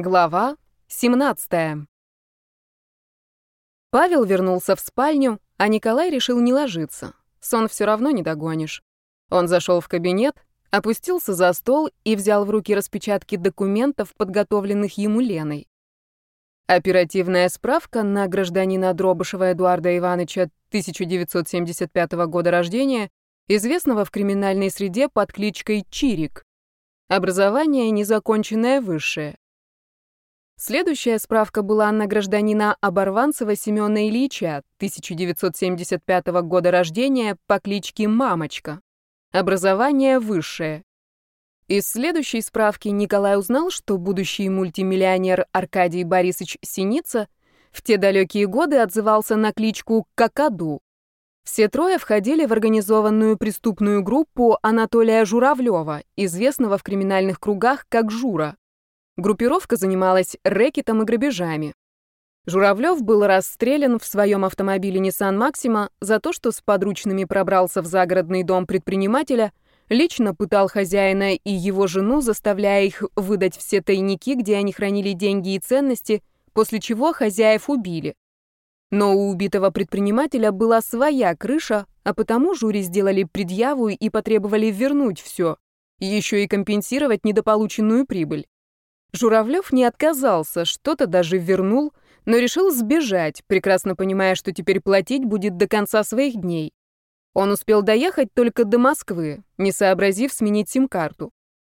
Глава 17. Павел вернулся в спальню, а Николай решил не ложиться. Сон все равно не догонишь. Он зашел в кабинет, опустился за стол и взял в руки распечатки документов, подготовленных ему Леной. Оперативная справка на гражданина Дробышева Эдуарда Ивановича 1975 года рождения, известного в криминальной среде под кличкой Чирик. Образование незаконченное высшее. Следующая справка была на гражданина Оборванцева Семёна Ильича, 1975 года рождения, по кличке Мамочка. Образование высшее. Из следующей справки Николай узнал, что будущий мультимиллионер Аркадий Борисович Синица в те далекие годы отзывался на кличку Какаду. Все трое входили в организованную преступную группу Анатолия Журавлева, известного в криминальных кругах как Жура. Группировка занималась рэкетом и грабежами. Журавлев был расстрелян в своем автомобиле Nissan Maxima за то, что с подручными пробрался в загородный дом предпринимателя, лично пытал хозяина и его жену, заставляя их выдать все тайники, где они хранили деньги и ценности, после чего хозяев убили. Но у убитого предпринимателя была своя крыша, а потому жюри сделали предъяву и потребовали вернуть все, еще и компенсировать недополученную прибыль. Журавлев не отказался, что-то даже вернул, но решил сбежать, прекрасно понимая, что теперь платить будет до конца своих дней. Он успел доехать только до Москвы, не сообразив сменить сим-карту.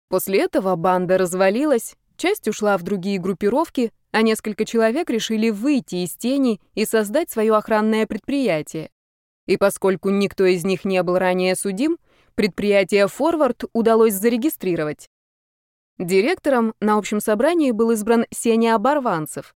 После этого банда развалилась, часть ушла в другие группировки, а несколько человек решили выйти из тени и создать свое охранное предприятие. И поскольку никто из них не был ранее судим, предприятие «Форвард» удалось зарегистрировать. Директором на общем собрании был избран Сеня Оборванцев.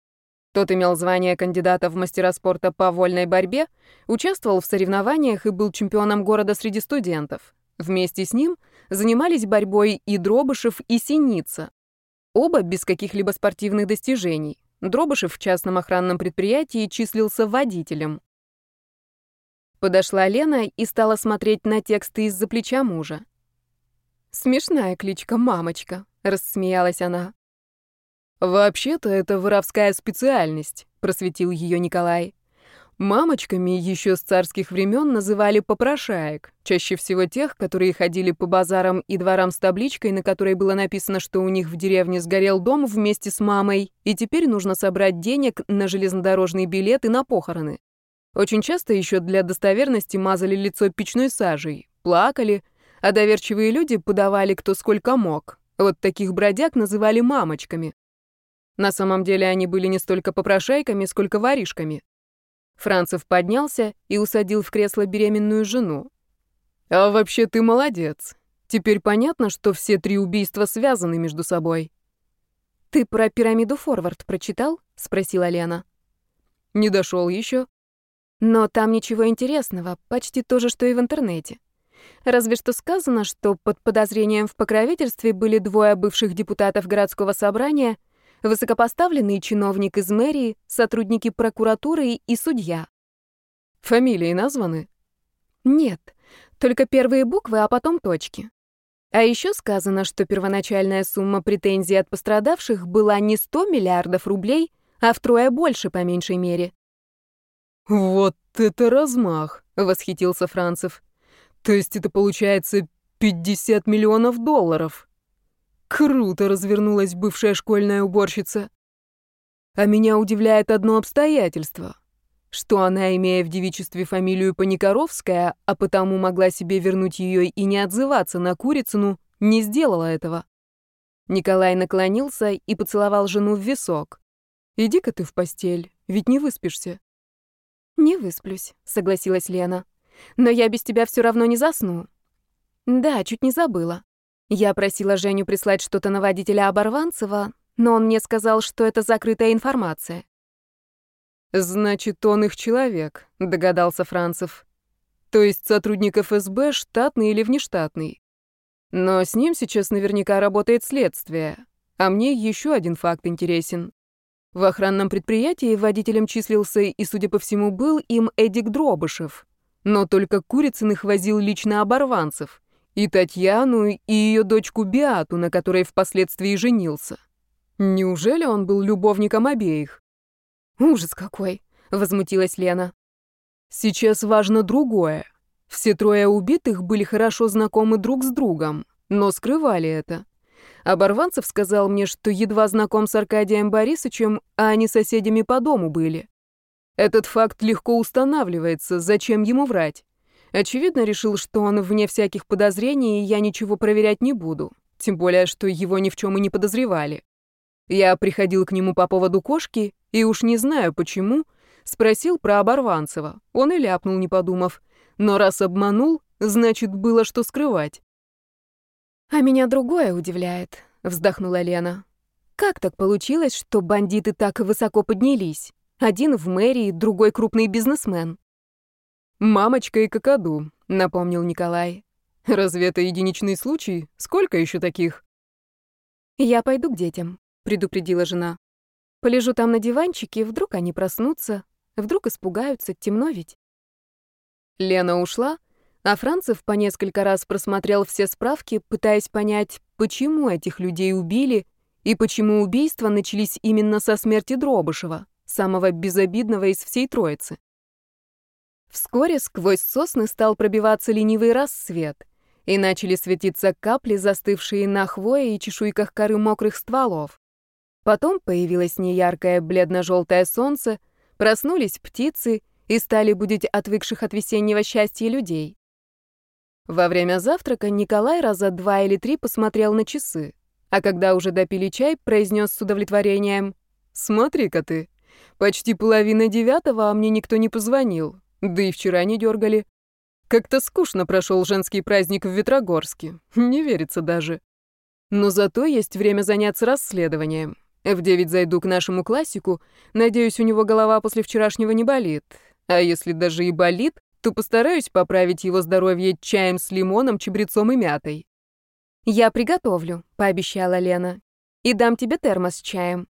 Тот имел звание кандидата в мастера спорта по вольной борьбе, участвовал в соревнованиях и был чемпионом города среди студентов. Вместе с ним занимались борьбой и Дробышев, и Синица. Оба без каких-либо спортивных достижений. Дробышев в частном охранном предприятии числился водителем. Подошла Лена и стала смотреть на тексты из-за плеча мужа. Смешная кличка «Мамочка», — рассмеялась она. «Вообще-то это воровская специальность», — просветил ее Николай. Мамочками еще с царских времен называли попрошаек, чаще всего тех, которые ходили по базарам и дворам с табличкой, на которой было написано, что у них в деревне сгорел дом вместе с мамой, и теперь нужно собрать денег на железнодорожный билет и на похороны. Очень часто еще для достоверности мазали лицо печной сажей, плакали, а доверчивые люди подавали кто сколько мог. Вот таких бродяг называли мамочками. На самом деле они были не столько попрошайками, сколько воришками. Францев поднялся и усадил в кресло беременную жену. «А вообще ты молодец. Теперь понятно, что все три убийства связаны между собой». «Ты про пирамиду Форвард прочитал?» — спросила Лена. «Не дошел еще». «Но там ничего интересного, почти то же, что и в интернете. Разве что сказано, что под подозрением в покровительстве были двое бывших депутатов городского собрания, высокопоставленный чиновник из мэрии, сотрудники прокуратуры и судья. Фамилии названы? Нет, только первые буквы, а потом точки. А еще сказано, что первоначальная сумма претензий от пострадавших была не 100 миллиардов рублей, а втрое больше по меньшей мере. «Вот это размах!» — восхитился Францев. То есть это получается 50 миллионов долларов. Круто развернулась бывшая школьная уборщица. А меня удивляет одно обстоятельство. Что она, имея в девичестве фамилию Паникоровская, а потому могла себе вернуть ее и не отзываться на Курицыну, не сделала этого. Николай наклонился и поцеловал жену в висок. «Иди-ка ты в постель, ведь не выспишься». «Не высплюсь», — согласилась Лена. Но я без тебя все равно не засну. Да, чуть не забыла. Я просила Женю прислать что-то на водителя Оборванцева, но он мне сказал, что это закрытая информация. «Значит, он их человек», — догадался Францев. «То есть сотрудник ФСБ штатный или внештатный. Но с ним сейчас наверняка работает следствие. А мне еще один факт интересен. В охранном предприятии водителем числился и, судя по всему, был им Эдик Дробышев. Но только Курицыных возил лично оборванцев. И Татьяну, и ее дочку Биату, на которой впоследствии женился. Неужели он был любовником обеих? Ужас какой, возмутилась Лена. Сейчас важно другое. Все трое убитых были хорошо знакомы друг с другом, но скрывали это. Оборванцев сказал мне, что едва знаком с Аркадием Борисовичем, а они соседями по дому были. Этот факт легко устанавливается, зачем ему врать? Очевидно, решил, что он вне всяких подозрений, и я ничего проверять не буду. Тем более, что его ни в чем и не подозревали. Я приходил к нему по поводу кошки, и уж не знаю почему, спросил про Оборванцева. Он и ляпнул, не подумав. Но раз обманул, значит, было что скрывать. «А меня другое удивляет», — вздохнула Лена. «Как так получилось, что бандиты так высоко поднялись? Один в мэрии, другой крупный бизнесмен». «Мамочка и какаду», — напомнил Николай. «Разве это единичный случай? Сколько еще таких?» «Я пойду к детям», — предупредила жена. «Полежу там на диванчике, вдруг они проснутся, вдруг испугаются, темно ведь». Лена ушла, а Францев по несколько раз просмотрел все справки, пытаясь понять, почему этих людей убили и почему убийства начались именно со смерти Дробышева, самого безобидного из всей троицы. Вскоре сквозь сосны стал пробиваться ленивый рассвет, и начали светиться капли, застывшие на хвое и чешуйках коры мокрых стволов. Потом появилось неяркое бледно-желтое солнце, проснулись птицы и стали будить отвыкших от весеннего счастья людей. Во время завтрака Николай раза два или три посмотрел на часы, а когда уже допили чай, произнес с удовлетворением «Смотри-ка ты, почти половина девятого, а мне никто не позвонил, да и вчера не дергали. Как-то скучно прошел женский праздник в Ветрогорске, не верится даже. Но зато есть время заняться расследованием. В девять зайду к нашему классику, надеюсь, у него голова после вчерашнего не болит. А если даже и болит, то постараюсь поправить его здоровье чаем с лимоном, чабрецом и мятой. «Я приготовлю», — пообещала Лена. «И дам тебе термос с чаем».